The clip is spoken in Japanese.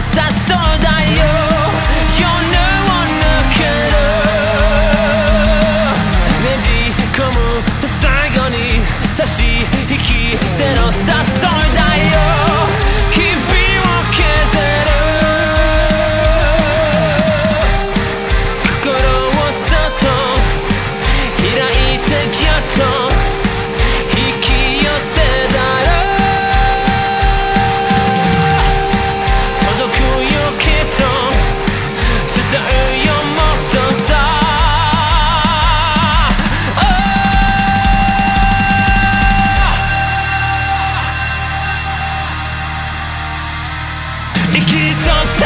さそだよ。夜を抜け込むさ最後に差し引き誘いだ iki something.